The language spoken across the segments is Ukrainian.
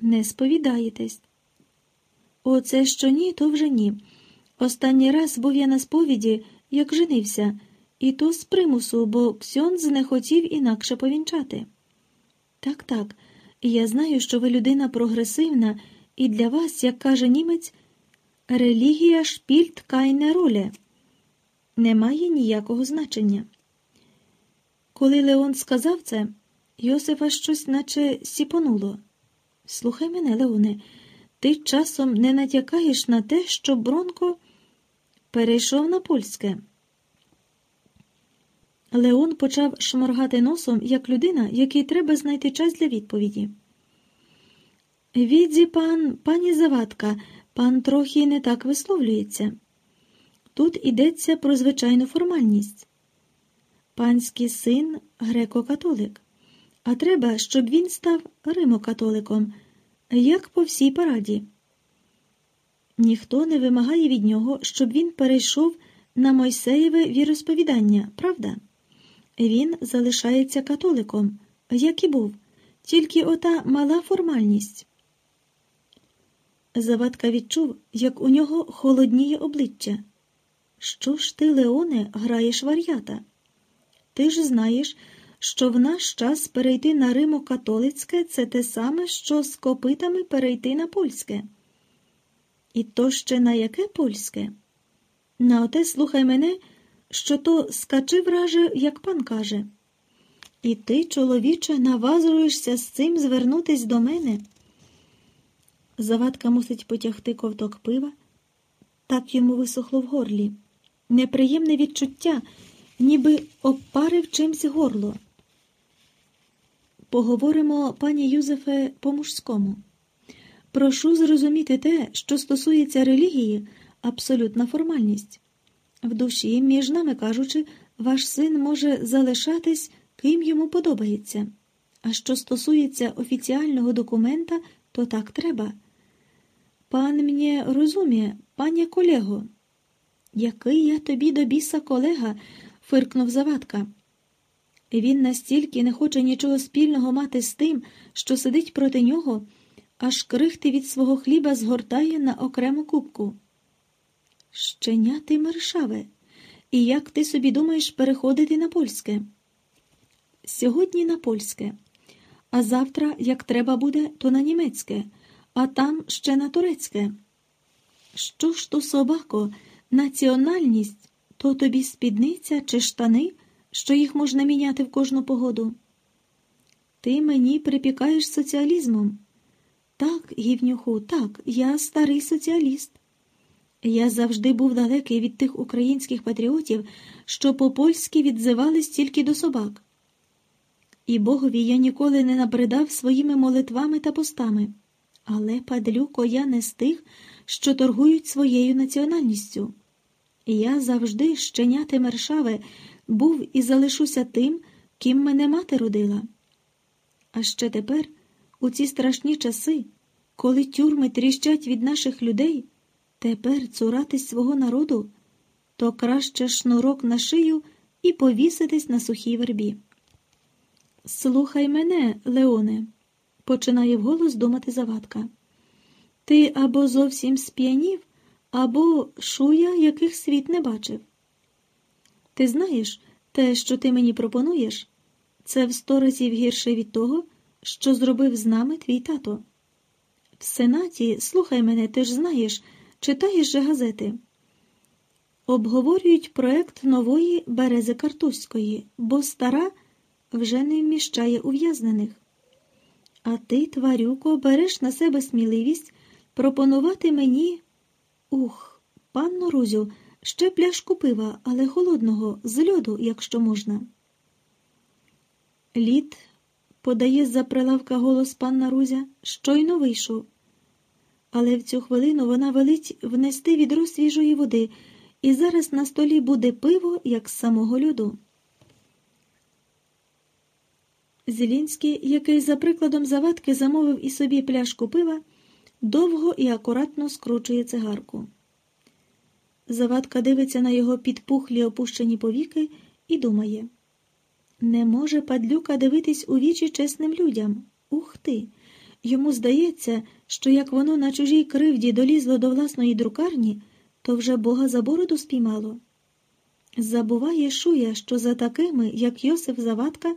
Не сповідаєтесь. Оце що ні, то вже ні. Останній раз був я на сповіді, як женився, і то з примусу, бо Ксьон не хотів інакше повінчати. Так, так, я знаю, що ви людина прогресивна, і для вас, як каже німець, релігія шпільт кайне роле не має ніякого значення. Коли Леон сказав це, Йосифа щось наче сіпонуло. Слухай мене, Леоне, ти часом не натякаєш на те, що Бронко перейшов на польське. Леон почав шморгати носом, як людина, якій треба знайти час для відповіді. Відзі пан, пані Завадка, пан трохи не так висловлюється. Тут йдеться про звичайну формальність. Панський син греко-католик, а треба, щоб він став римокатоликом, як по всій параді. Ніхто не вимагає від нього, щоб він перейшов на Мойсеєве віросповідання, правда? Він залишається католиком, як і був, тільки ота мала формальність. Завадка відчув, як у нього холодніє обличчя. Що ж ти, Леоне, граєш вар'ята? Ти ж знаєш, що в наш час перейти на Римо-католицьке це те саме, що з копитами перейти на польське. І то ще на яке польське? На оте слухай мене, що то скачи враже, як пан каже. І ти, чоловіче, навазуєшся з цим звернутись до мене. Завадка мусить потягти ковток пива, так йому висохло в горлі. Неприємне відчуття, ніби обпарив чимсь горло. Поговоримо, пані Юзефе, по-мужському. Прошу зрозуміти те, що стосується релігії, абсолютна формальність. В душі, між нами кажучи, ваш син може залишатись, ким йому подобається. А що стосується офіціального документа, то так треба. Пан мені розуміє, пані колего. Який я тобі до біса колега, фиркнув Завадка. Він настільки не хоче нічого спільного мати з тим, що сидить проти нього, аж крихти від свого хліба згортає на окрему кубку. Щеня ти мершаве, і як ти собі думаєш переходити на польське? Сьогодні на польське, а завтра, як треба буде, то на німецьке, а там ще на турецьке. Що ж то, собако, національність то тобі спідниця чи штани, що їх можна міняти в кожну погоду? Ти мені припікаєш соціалізмом. Так, гівнюху, так, я старий соціаліст. Я завжди був далекий від тих українських патріотів, що по-польськи відзивались тільки до собак. І Богові я ніколи не набридав своїми молитвами та постами. Але, падлюко, я не з тих, що торгують своєю національністю. Я завжди, щеняти мершаве, був і залишуся тим, ким мене мати родила. А ще тепер, у ці страшні часи, коли тюрми тріщать від наших людей, тепер цуратись свого народу, то краще шнурок на шию і повіситись на сухій вербі. Слухай мене, Леоне, починає вголос думати завадка. Ти або зовсім сп'янів, або шуя, яких світ не бачив. Ти знаєш, те, що ти мені пропонуєш, це в сто разів гірше від того, що зробив з нами твій тато. В Сенаті, слухай мене, ти ж знаєш, читаєш же газети. Обговорюють проект нової берези Картузької, бо стара вже не вміщає ув'язнених. А ти, тварюко, береш на себе сміливість пропонувати мені. Ух, панно Рузю, ще пляшку пива, але холодного, з льоду, якщо можна. Лід, подає з-за прилавка голос панна Рузя, щойно вийшов. Але в цю хвилину вона велить внести відро свіжої води, і зараз на столі буде пиво, як з самого льоду. Зелінський, який за прикладом завадки замовив і собі пляшку пива, довго і акуратно скручує цигарку. Завадка дивиться на його підпухлі опущені повіки і думає не може падлюка дивитись у вічі чесним людям. Ух ти! Йому здається, що як воно на чужій кривді долізло до власної друкарні, то вже Бога за бороду спіймало. Забуває Шуя, що за такими, як Йосиф Завадка,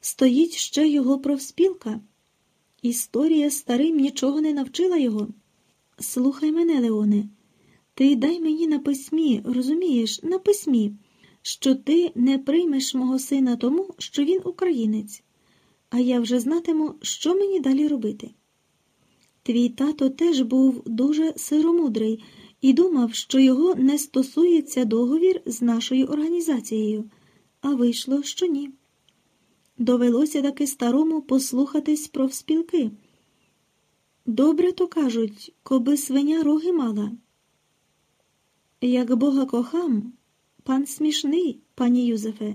стоїть ще його профспілка. Історія старим нічого не навчила його. Слухай мене, Леоне, ти дай мені на письмі, розумієш, на письмі, що ти не приймеш мого сина тому, що він українець, а я вже знатиму, що мені далі робити. Твій тато теж був дуже сиромудрий і думав, що його не стосується договір з нашою організацією, а вийшло, що ні. Довелося таки старому послухатись про вспілки. Добре то кажуть, коби свиня роги мала. Як Бога кохам, пан смішний, пані Юзефе,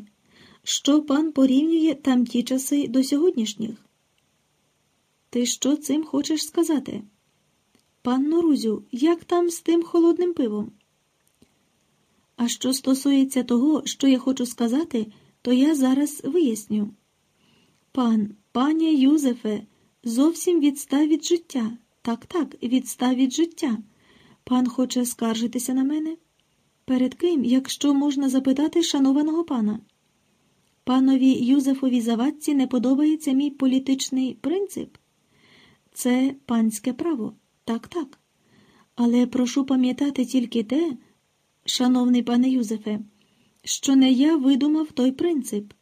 що пан порівнює там ті часи до сьогоднішніх? Ти що цим хочеш сказати? Панно Рузю, як там з тим холодним пивом? А що стосується того, що я хочу сказати, то я зараз виясню. Пан, пані Юзефе, зовсім відстав від життя. Так, так, відстав від життя. Пан хоче скаржитися на мене? Перед ким, якщо можна запитати шанованого пана? Панові Юзефові Завадці не подобається мій політичний принцип? Це панське право. Так, так. Але прошу пам'ятати тільки те, шановний пане Юзефе, що не я видумав той принцип.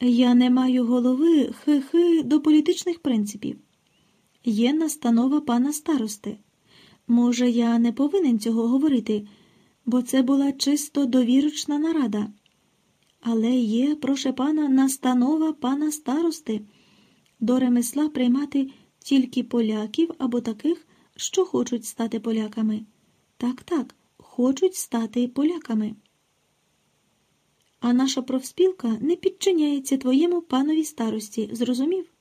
Я не маю голови хи-хи до політичних принципів. Є настанова пана старости. Може, я не повинен цього говорити, бо це була чисто довірочна нарада. Але є, проше пана, настанова пана старости до ремесла приймати тільки поляків або таких, що хочуть стати поляками. Так, так, хочуть стати поляками. А наша профспілка не підчиняється твоєму панові старості, зрозумів?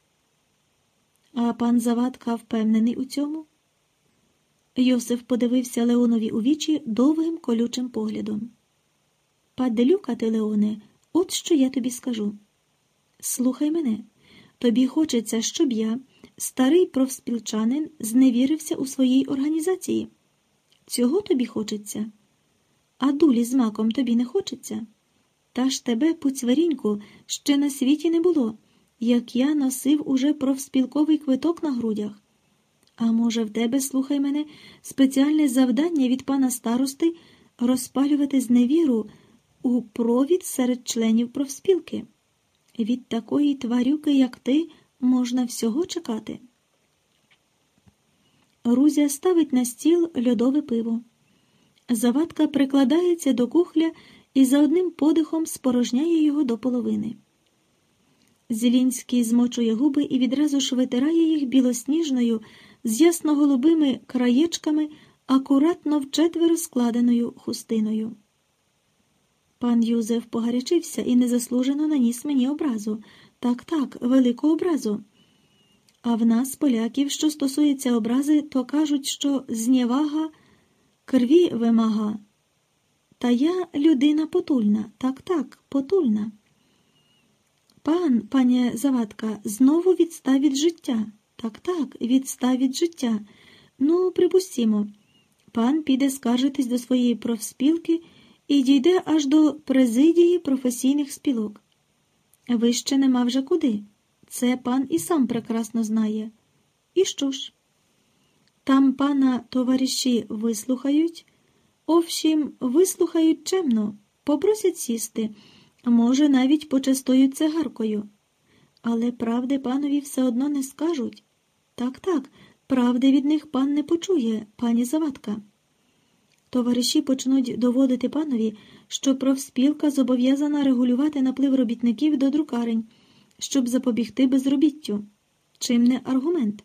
А пан Завадка впевнений у цьому? Йосиф подивився Леонові у вічі довгим колючим поглядом. Паделюка ти, Леоне, от що я тобі скажу. Слухай мене, тобі хочеться, щоб я, старий профспілчанин, зневірився у своїй організації. Цього тобі хочеться, а дулі з маком тобі не хочеться. Та ж тебе, пуцьверіньку, ще на світі не було, як я носив уже профспілковий квиток на грудях. А може, в тебе, слухай мене, спеціальне завдання від пана старости розпалювати зневіру у провід серед членів профспілки. Від такої тварюки, як ти, можна всього чекати. Рузя ставить на стіл льодове пиво. Завадка прикладається до кухля і за одним подихом спорожняє його до половини. Зелінський змочує губи і відразу ж витирає їх білосніжною, з ясно-голубими краєчками, акуратно вчетверо складеною хустиною. Пан Юзеф погарячився і незаслужено наніс мені образу. Так, так, велику образу. А в нас, поляків, що стосується образи, то кажуть, що знєвага крві вимага. Та я людина потульна, так, так, потульна. Пан, пані Завадка, знову відстав від життя. Так, так, відстав від життя. Ну, припустімо, пан піде скаржитись до своєї профспілки і дійде аж до президії професійних спілок. Вище нема вже куди. Це пан і сам прекрасно знає. І що ж? Там пана товариші вислухають, овшім, вислухають чемно, попросять сісти, може, навіть почастують цигаркою. Але правди панові все одно не скажуть. Так, так, правди від них пан не почує, пані Завадка. Товариші почнуть доводити панові, що профспілка зобов'язана регулювати наплив робітників до друкарень, щоб запобігти безробіттю. Чим не аргумент?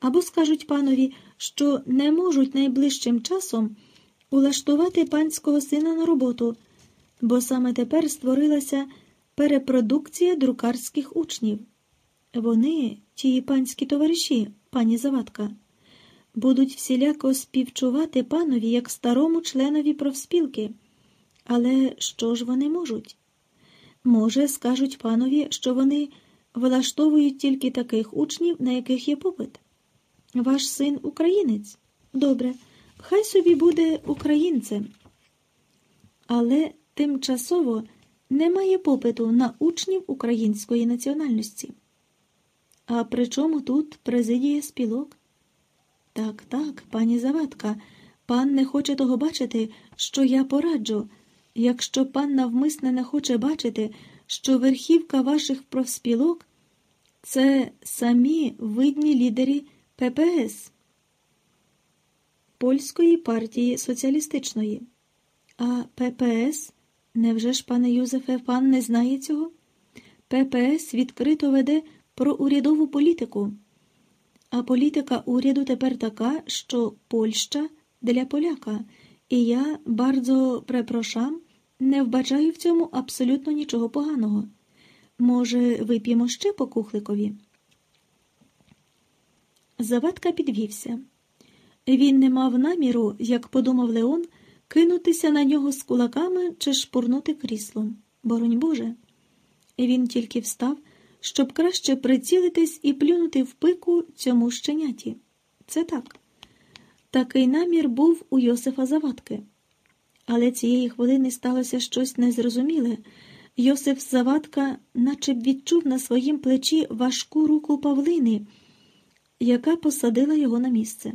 Або скажуть панові, що не можуть найближчим часом улаштувати панського сина на роботу, бо саме тепер створилася перепродукція друкарських учнів. Вони, ті панські товариші, пані Завадка, будуть всіляко співчувати панові як старому членові профспілки. Але що ж вони можуть? Може, скажуть панові, що вони влаштовують тільки таких учнів, на яких є попит. Ваш син українець? Добре, хай собі буде українцем. Але тимчасово немає попиту на учнів української національності. А при чому тут президія спілок? Так, так, пані Завадка, пан не хоче того бачити, що я пораджу. Якщо пан навмисне не хоче бачити, що верхівка ваших профспілок це самі видні лідери ППС Польської партії соціалістичної. А ППС, невже ж, пане Юзефе, пан не знає цього? ППС відкрито веде про урядову політику. А політика уряду тепер така, що Польща для поляка, і я bardzo препрошам, не вбачаю в цьому абсолютно нічого поганого. Може, вип'ємо ще по кухликові? Завадка підвівся. Він не мав наміру, як подумав Леон, кинутися на нього з кулаками чи шпурнути кріслом. Боронь Боже. Він тільки встав, щоб краще прицілитись і плюнути в пику цьому щеняті. Це так. Такий намір був у Йосифа Завадки. Але цієї хвилини сталося щось незрозуміле. Йосиф Завадка наче відчув на своїм плечі важку руку Павлини, яка посадила його на місце.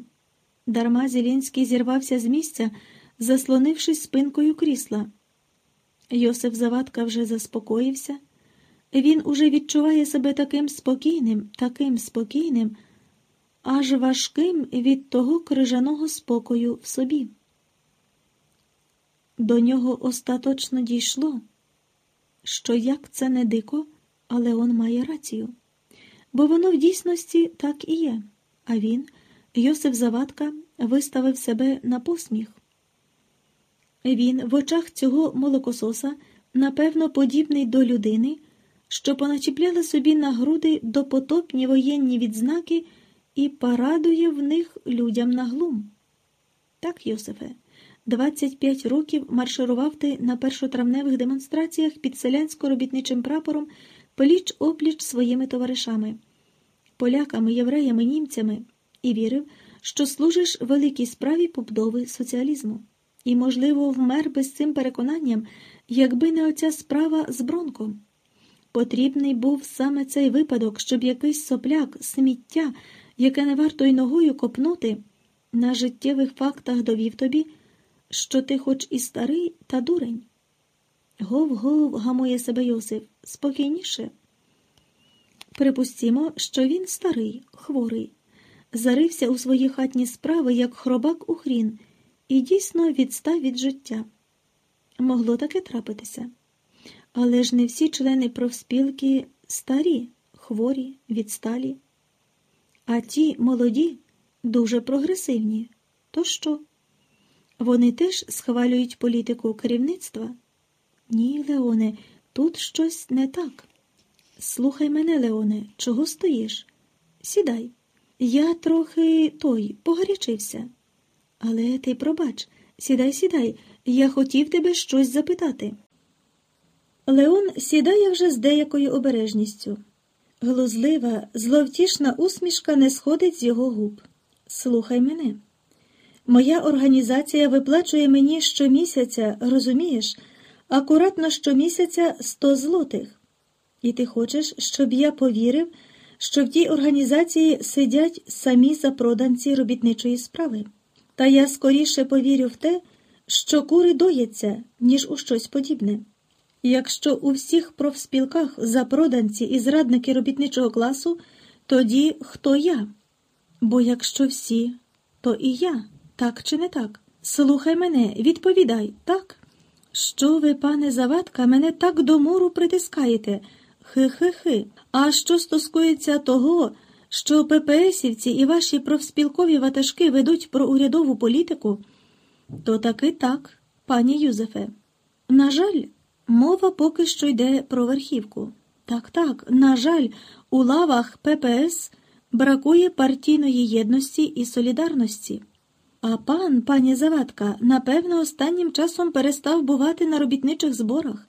Дарма Зілінський зірвався з місця, заслонившись спинкою крісла. Йосиф Завадка вже заспокоївся. Він уже відчуває себе таким спокійним, таким спокійним, аж важким від того крижаного спокою в собі. До нього остаточно дійшло, що як це не дико, але он має рацію, бо воно в дійсності так і є, а він, Йосиф Завадка, виставив себе на посміх. Він в очах цього молокососа, напевно, подібний до людини, що поначіпляла собі на груди допотопні воєнні відзнаки і парадує в них людям на глум. Так, Йосифе, 25 років марширував ти на першотравневих демонстраціях під селянсько-робітничим прапором пліч опліч своїми товаришами, поляками, євреями, німцями, і вірив, що служиш великій справі побудови соціалізму. І, можливо, вмер би з цим переконанням, якби не оця справа з Бронком. Потрібний був саме цей випадок, щоб якийсь сопляк, сміття, яке не варто й ногою копнути, на життєвих фактах довів тобі, що ти хоч і старий, та дурень. Гов-гов, гамує себе Йосиф, спокійніше. Припустімо, що він старий, хворий, зарився у свої хатні справи, як хробак у хрін, і дійсно відстав від життя. Могло таке трапитися. Але ж не всі члени профспілки старі, хворі, відсталі, а ті молоді, дуже прогресивні. То що? Вони теж схвалюють політику керівництва? Ні, Леоне, тут щось не так. Слухай мене, Леоне, чого стоїш? Сідай. Я трохи той погарячився. Але ти пробач, сідай, сідай, я хотів тебе щось запитати. Леон сідає вже з деякою обережністю. Глузлива, зловтішна усмішка не сходить з його губ. Слухай мене. Моя організація виплачує мені щомісяця, розумієш, акуратно щомісяця сто злотих. І ти хочеш, щоб я повірив, що в тій організації сидять самі запроданці робітничої справи. Та я скоріше повірю в те, що кури дояться, ніж у щось подібне. Якщо у всіх профспілках запроданці і зрадники робітничого класу, тоді хто я? Бо якщо всі, то і я, так чи не так? Слухай мене, відповідай, так? Що ви, пане Завадка, мене так до муру притискаєте? Хи-хи-хи. А що стосується того, що ППСівці і ваші профспілкові ватажки ведуть про урядову політику, то таки так, пані Юзефе. На жаль, Мова поки що йде про верхівку. Так, так, на жаль, у лавах ППС бракує партійної єдності і солідарності. А пан, пані Завадка, напевно, останнім часом перестав бувати на робітничих зборах,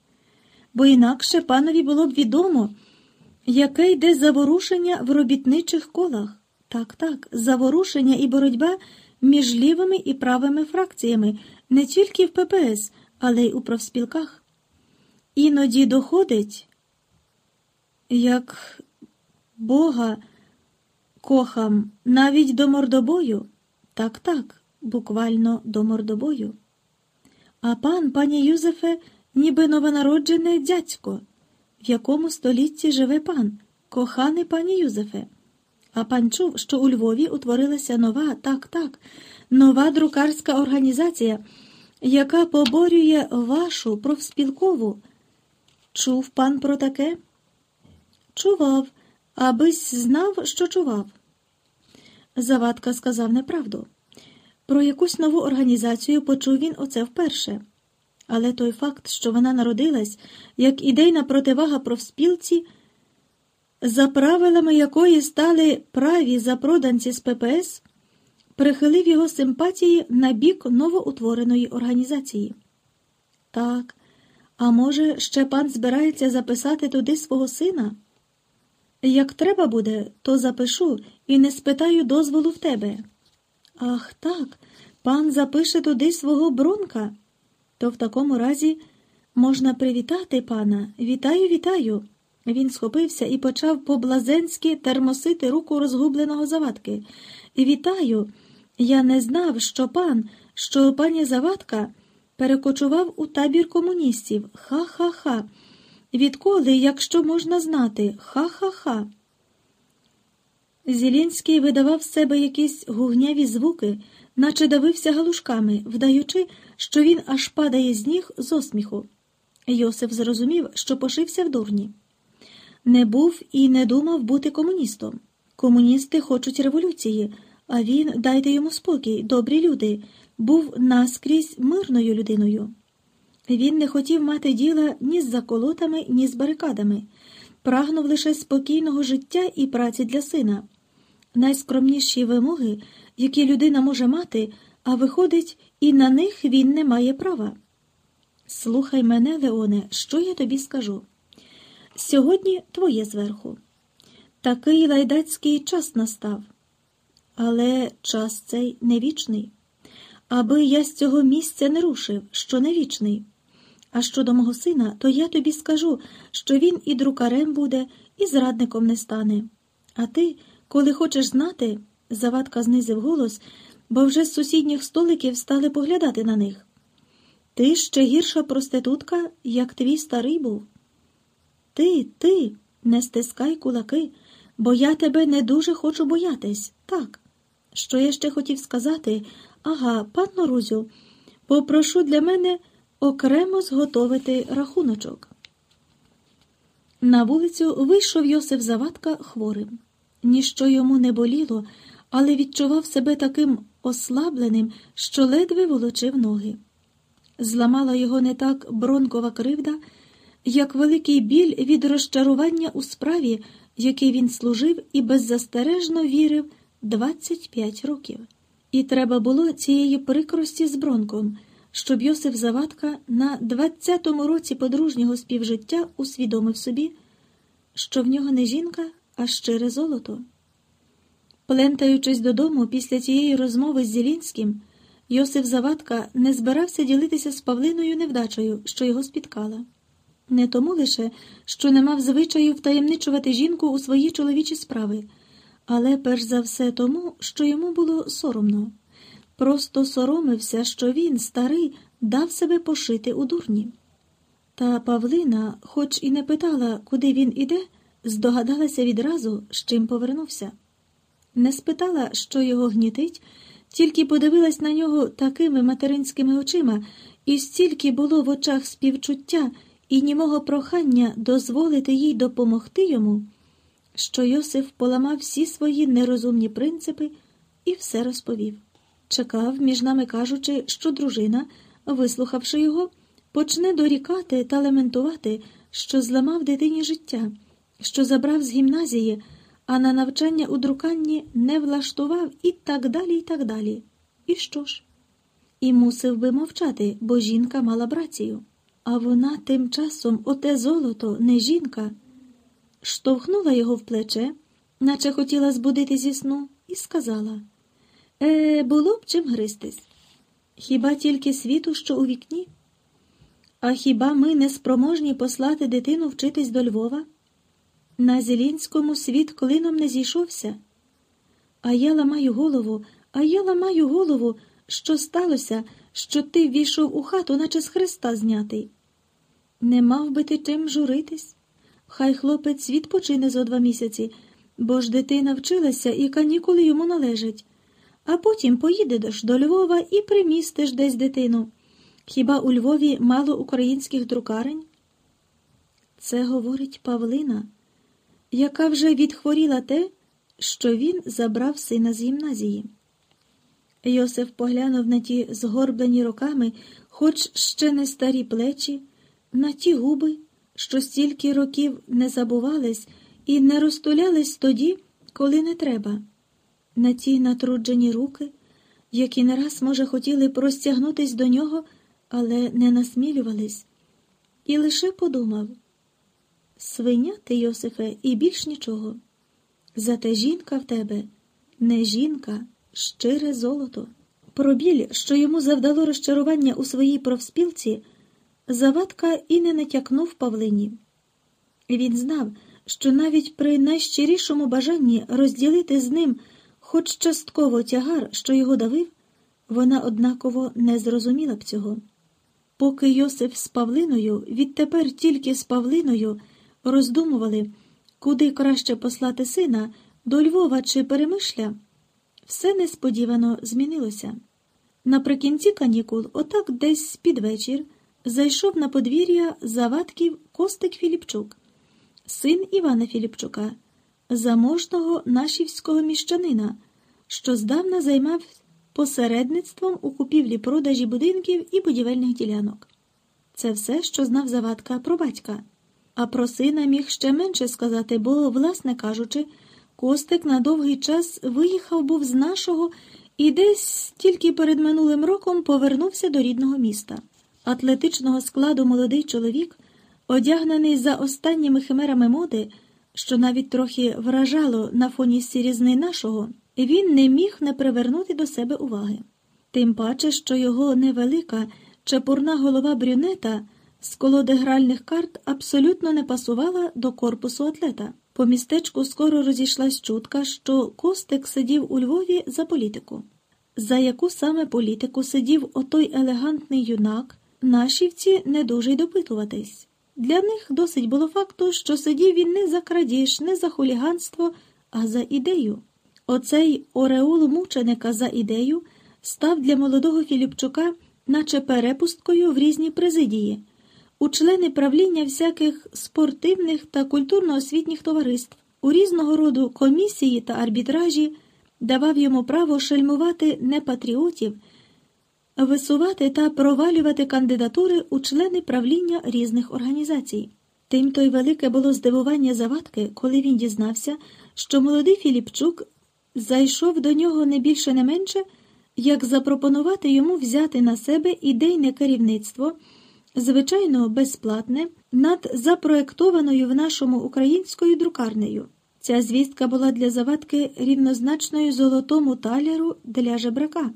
бо інакше панові було б відомо, яке йде заворушення в робітничих колах. Так, так, заворушення і боротьба між лівими і правими фракціями не тільки в ППС, але й у профспілках. Іноді доходить, як Бога кохам навіть до мордобою. Так, так, буквально до мордобою. А пан, пані Юзефе, ніби новонароджене дядько. В якому столітті живе пан, коханий пані Юзефе? А пан чув, що у Львові утворилася нова, так, так, нова друкарська організація, яка поборює вашу профспілкову. Чув пан про таке? Чував, абись знав, що чував. Завадка сказав неправду. Про якусь нову організацію почув він оце вперше. Але той факт, що вона народилась як ідейна противага профспілці, за правилами якої стали праві запроданці з ППС, прихилив його симпатії на бік новоутвореної організації. Так, а може, ще пан збирається записати туди свого сина? Як треба буде, то запишу і не спитаю дозволу в тебе. Ах так, пан запише туди свого бронка. То в такому разі можна привітати пана. Вітаю, вітаю. Він схопився і почав по-блазенськи термосити руку розгубленого завадки. Вітаю. Я не знав, що пан, що пані Завадка перекочував у табір комуністів. Ха-ха-ха. Відколи, якщо можна знати, ха-ха-ха. Зілінський видавав з себе якісь гугняві звуки, наче давився галушками, вдаючи, що він аж падає з ніг з осміху. Йосиф зрозумів, що пошився в дурні. Не був і не думав бути комуністом. Комуністи хочуть революції, а він, дайте йому спокій, добрі люди, був наскрізь мирною людиною. Він не хотів мати діла ні з заколотами, ні з барикадами, прагнув лише спокійного життя і праці для сина. Найскромніші вимоги, які людина може мати, а виходить, і на них він не має права. Слухай мене, Леоне, що я тобі скажу. Сьогодні твоє зверху. Такий лайдацький час настав, але час цей не вічний. Аби я з цього місця не рушив, що не вічний. А щодо мого сина, то я тобі скажу, що він і друкарем буде, і зрадником не стане. А ти, коли хочеш знати, Завадка знизив голос, бо вже з сусідніх столиків стали поглядати на них. Ти ще гірша проститутка, як твій старий був. Ти, ти, не стискай кулаки, бо я тебе не дуже хочу боятись. Так. Що я ще хотів сказати? Ага, панно Рузю, попрошу для мене окремо зготовити рахуночок. На вулицю вийшов Йосиф Завадка хворим. Ніщо йому не боліло, але відчував себе таким ослабленим, що ледве волочив ноги. Зламала його не так бронкова кривда, як великий біль від розчарування у справі, який він служив і беззастережно вірив 25 років. І треба було цієї прикрості з бронком, щоб Йосиф Завадка на 20-му році подружнього співжиття усвідомив собі, що в нього не жінка, а щире золото. Плентаючись додому після цієї розмови з Зілінським, Йосиф Завадка не збирався ділитися з Павлиною невдачею, що його спіткала. Не тому лише, що не мав звичаю втаємничувати жінку у свої чоловічі справи, але перш за все тому, що йому було соромно. Просто соромився, що він, старий, дав себе пошити у дурні. Та Павлина, хоч і не питала, куди він іде, здогадалася відразу, з чим повернувся. Не спитала, що його гнітить, тільки подивилась на нього такими материнськими очима, і стільки було в очах співчуття і німого прохання дозволити їй допомогти йому, що Йосиф поламав всі свої нерозумні принципи і все розповів. Чекав, між нами кажучи, що дружина, вислухавши його, почне дорікати та лементувати, що зламав дитині життя, що забрав з гімназії а на навчання у друканні не влаштував і так далі, і так далі. І що ж? І мусив би мовчати, бо жінка мала брацію. А вона тим часом оте золото, не жінка, штовхнула його в плече, наче хотіла збудити зі сну, і сказала Е, було б чим гристись. Хіба тільки світу, що у вікні? А хіба ми не спроможні послати дитину вчитись до Львова? На Зелінському світ клином не зійшовся. А я ламаю голову, а я ламаю голову, що сталося, що ти ввійшов у хату, наче з Христа знятий. Не мав би ти чим журитись? Хай хлопець відпочине зо два місяці, бо ж дитина вчилася і канікули йому належать, а потім поїдеш до Львова і примістиш десь дитину. Хіба у Львові мало українських друкарень? Це говорить Павлина, яка вже відхворіла те, що він забрав сина з гімназії. Йосиф поглянув на ті згорблені роками, хоч ще не старі плечі, на ті губи, що стільки років не забувались і не розтулялись тоді, коли не треба, на ті натруджені руки, які не раз, може, хотіли простягнутись до нього, але не насмілювались, і лише подумав свиня ти, Йосифе, і більш нічого. Зате жінка в тебе не жінка, щире золото. Про біль, що йому завдало розчарування у своїй профспілці, Завадка і не натякнув Павлині. Він знав, що навіть при найщирішому бажанні розділити з ним хоч частково тягар, що його давив, вона однаково не зрозуміла б цього. Поки Йосиф з Павлиною, відтепер тільки з Павлиною, роздумували, куди краще послати сина до Львова чи Перемишля, все несподівано змінилося. Наприкінці канікул, отак десь під вечір, зайшов на подвір'я завадків Костик Філіпчук, син Івана Філіпчука, заможного нашівського міщанина, що здавна займав посередництвом у купівлі продажі будинків і будівельних ділянок. Це все, що знав завадка про батька. А про сина міг ще менше сказати, бо, власне кажучи, Костик на довгий час виїхав був з нашого і десь тільки перед минулим роком повернувся до рідного міста. Атлетичного складу молодий чоловік, одягнений за останніми химерами моди, що навіть трохи вражало на фоні сірізни нашого, він не міг не привернути до себе уваги. Тим паче, що його невелика, чепурна голова брюнета з колоди гральних карт абсолютно не пасувала до корпусу атлета. По містечку скоро розійшлась чутка, що Костик сидів у Львові за політику. За яку саме політику сидів отой елегантний юнак, нашівці не дуже й допитуватись. Для них досить було факту, що сидів він не за крадіж, не за хуліганство, а за ідею. Оцей ореол мученика за ідею став для молодого Філіпчука, наче перепусткою в різні президії у члени правління всяких спортивних та культурно-освітніх товариств, у різного роду комісії та арбітражі давав йому право шельмувати непатріотів, висувати та провалювати кандидатури у члени правління різних організацій. Тим то й велике було здивування завадки, коли він дізнався, що молодий Філіпчук зайшов до нього не більше не менше, як запропонувати йому взяти на себе ідейне керівництво звичайно, безплатне, над запроектованою в нашому українською друкарнею. Ця звістка була для завадки рівнозначною золотому таляру для жебрака.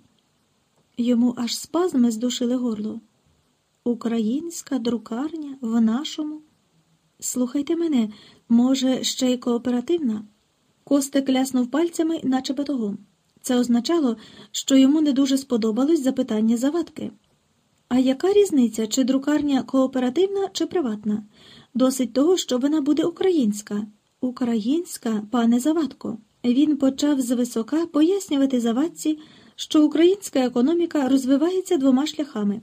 Йому аж спазми здушили горло. Українська друкарня в нашому. Слухайте мене, може, ще й кооперативна? Костик ляснув пальцями, наче батогом. Це означало, що йому не дуже сподобалось запитання завадки. А яка різниця, чи друкарня кооперативна, чи приватна? Досить того, що вона буде українська. Українська, пане Завадко. Він почав звисока пояснювати завадці, що українська економіка розвивається двома шляхами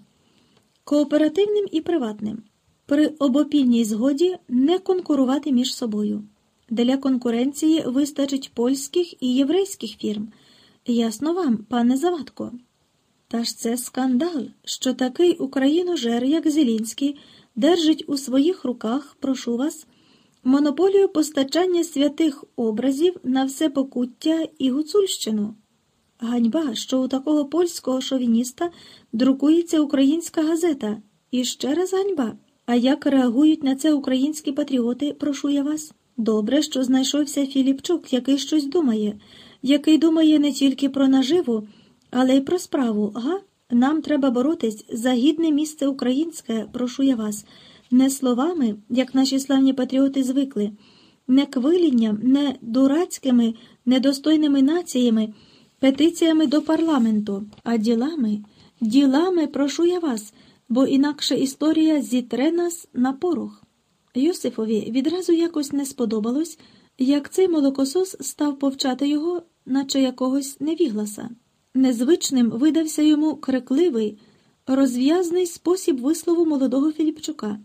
кооперативним і приватним. При обопільній згоді не конкурувати між собою. Для конкуренції вистачить польських і єврейських фірм. Ясно вам, пане Завадко. Та ж це скандал, що такий україножер, як Зелінський, держить у своїх руках, прошу вас, монополію постачання святих образів на все покуття і гуцульщину. Ганьба, що у такого польського шовініста друкується українська газета. І ще раз ганьба. А як реагують на це українські патріоти, прошу я вас? Добре, що знайшовся Філіпчук, який щось думає. який думає не тільки про наживу, але й про справу. Га? Нам треба боротись за гідне місце українське, прошу я вас, не словами, як наші славні патріоти звикли, не квилінням, не дурацькими, недостойними націями, петиціями до парламенту, а ділами, ділами, прошу я вас, бо інакше історія зітре нас на порох. Йосифові відразу якось не сподобалось, як цей молокосос став повчати його, наче якогось невігласа. Незвичним видався йому крикливий, розв'язний спосіб вислову молодого Філіпчука,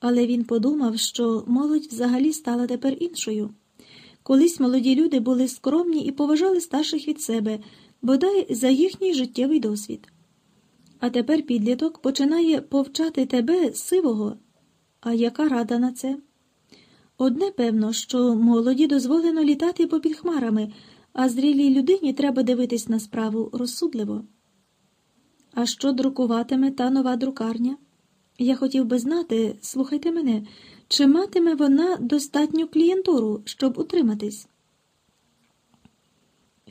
але він подумав, що молодь взагалі стала тепер іншою. Колись молоді люди були скромні і поважали старших від себе, бодай за їхній життєвий досвід. А тепер підліток починає повчати тебе сивого. А яка рада на це? Одне певно, що молоді дозволено літати попід хмарами а зрілій людині треба дивитись на справу розсудливо. А що друкуватиме та нова друкарня? Я хотів би знати, слухайте мене, чи матиме вона достатню клієнтуру, щоб утриматись?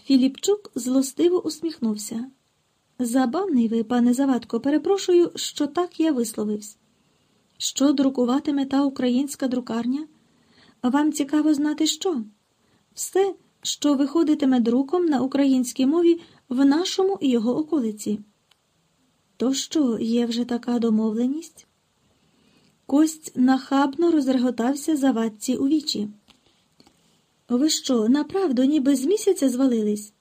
Філіпчук злостиво усміхнувся. Забавний ви, пане Завадко, перепрошую, що так я висловився. Що друкуватиме та українська друкарня? Вам цікаво знати що? Все, що виходитиме друком на українській мові в нашому і його околиці. То що, є вже така домовленість? Кость нахабно розреготався за ватці у вічі. Ви що, направду, ніби з місяця звалились?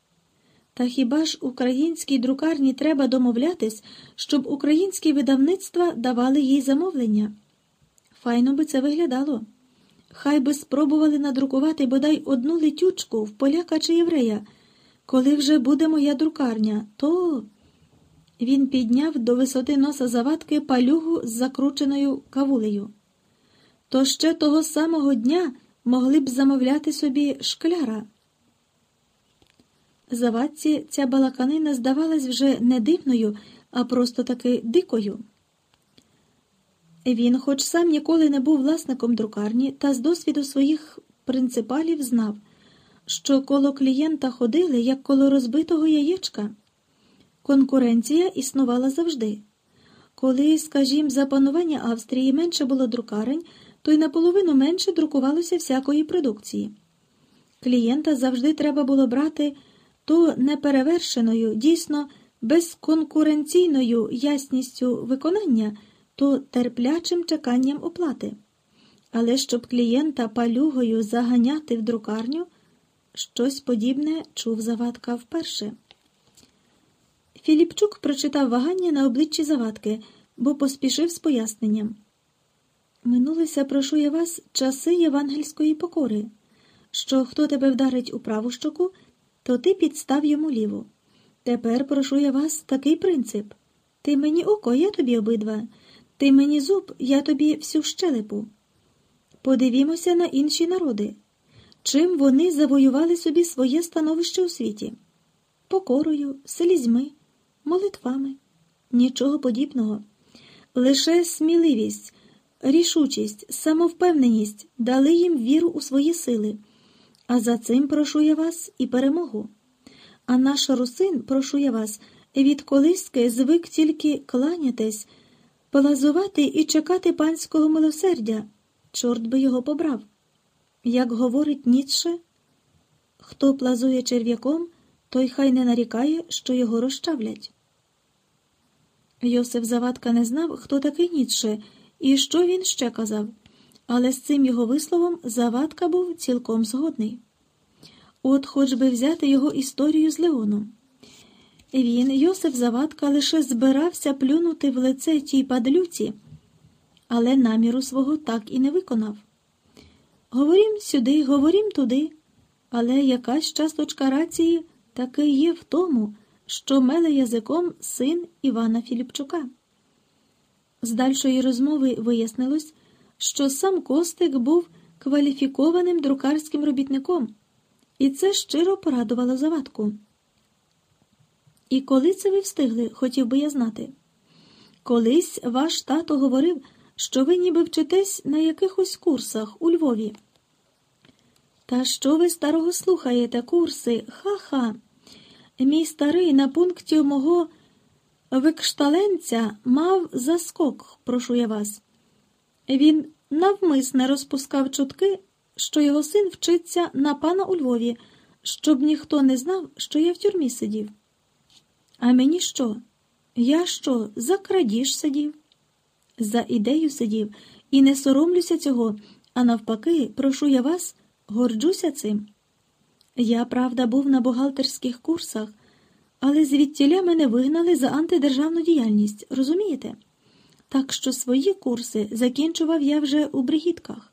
Та хіба ж українській друкарні треба домовлятись, щоб українські видавництва давали їй замовлення? Файно би це виглядало. Хай би спробували надрукувати бодай одну летючку в поляка чи єврея. Коли вже буде моя друкарня, то. Він підняв до висоти носа завадки палюгу з закрученою кавулею. То ще того самого дня могли б замовляти собі шкляра. Завадці ця балаканина здавалась вже не дивною, а просто таки дикою. Він, хоч сам ніколи не був власником друкарні, та з досвіду своїх принципалів знав, що коло клієнта ходили, як коло розбитого яєчка. Конкуренція існувала завжди. Коли, скажімо, за панування Австрії менше було друкарень, то й наполовину менше друкувалося всякої продукції. Клієнта завжди треба було брати то неперевершеною, дійсно безконкуренційною ясністю виконання то терплячим чеканням оплати. Але щоб клієнта палюгою заганяти в друкарню, щось подібне чув Завадка вперше. Філіпчук прочитав вагання на обличчі Завадки, бо поспішив з поясненням. Минулися, прошу я вас, часи євангельської покори, що хто тебе вдарить у праву щоку, то ти підстав йому ліву. Тепер прошу я вас такий принцип. Ти мені око, я тобі обидва. Ти мені зуб, я тобі всю щелепу. Подивімося на інші народи, чим вони завоювали собі своє становище у світі покорою, селізьми, молитвами, нічого подібного. Лише сміливість, рішучість, самовпевненість дали їм віру у свої сили, а за цим прошу я вас і перемогу. А наш русин, прошу я вас, від колиски звик тільки кланятись полазувати і чекати панського милосердя, чорт би його побрав. Як говорить Ніцше, хто плазує черв'яком, той хай не нарікає, що його розчавлять. Йосиф Завадка не знав, хто такий Ніцше і що він ще казав, але з цим його висловом Завадка був цілком згодний. От хоч би взяти його історію з Леоном. Він, Йосиф Завадка, лише збирався плюнути в лице тій падлюці, але наміру свого так і не виконав. Говорім сюди, говорім туди, але якась часточка рації таки є в тому, що меле язиком син Івана Філіпчука. З дальшої розмови вияснилось, що сам Костик був кваліфікованим друкарським робітником, і це щиро порадувало завадку. І коли це ви встигли, хотів би я знати. Колись ваш тато говорив, що ви ніби вчитесь на якихось курсах у Львові. Та що ви старого слухаєте, курси? Ха-ха. Мій старий на пункті мого викшталенця мав заскок, прошу я вас. Він навмисне розпускав чутки, що його син вчиться на пана у Львові, щоб ніхто не знав, що я в тюрмі сидів. А мені що? Я що, за крадіж сидів? За ідею сидів і не соромлюся цього, а навпаки, прошу я вас, горджуся цим. Я, правда, був на бухгалтерських курсах, але звідтіля мене вигнали за антидержавну діяльність, розумієте? Так що свої курси закінчував я вже у бригітках.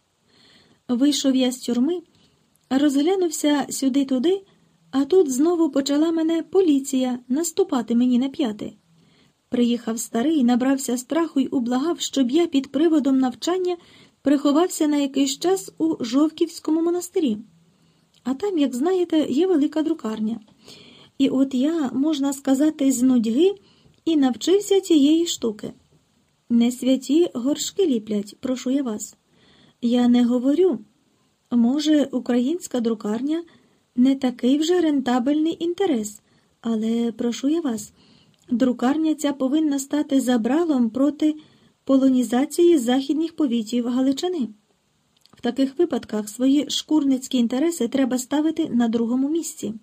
Вийшов я з тюрми, розглянувся сюди-туди, а тут знову почала мене поліція наступати мені на п'яти. Приїхав старий, набрався страху й ублагав, щоб я під приводом навчання приховався на якийсь час у Жовківському монастирі. А там, як знаєте, є велика друкарня. І от я, можна сказати, з нудьги і навчився цієї штуки. Не святі горшки ліплять, прошу я вас. Я не говорю. Може, українська друкарня не такий вже рентабельний інтерес, але прошу я вас, друкарня ця повинна стати забралом проти полонізації західних повітів Галичини. В таких випадках свої шкурницькі інтереси треба ставити на другому місці.